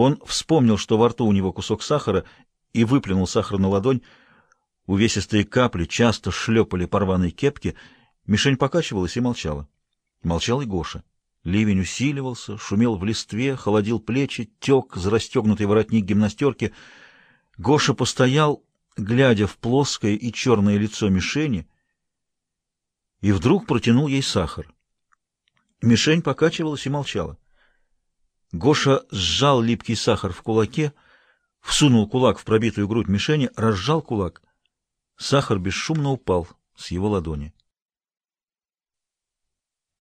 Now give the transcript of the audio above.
Он вспомнил, что во рту у него кусок сахара, и выплюнул сахар на ладонь. Увесистые капли часто шлепали по рваной кепке. Мишень покачивалась и молчала. Молчал и Гоша. Ливень усиливался, шумел в листве, холодил плечи, тек за расстегнутый воротник гимнастерки. Гоша постоял, глядя в плоское и черное лицо мишени, и вдруг протянул ей сахар. Мишень покачивалась и молчала. Гоша сжал липкий сахар в кулаке, всунул кулак в пробитую грудь мишени, разжал кулак. Сахар бесшумно упал с его ладони.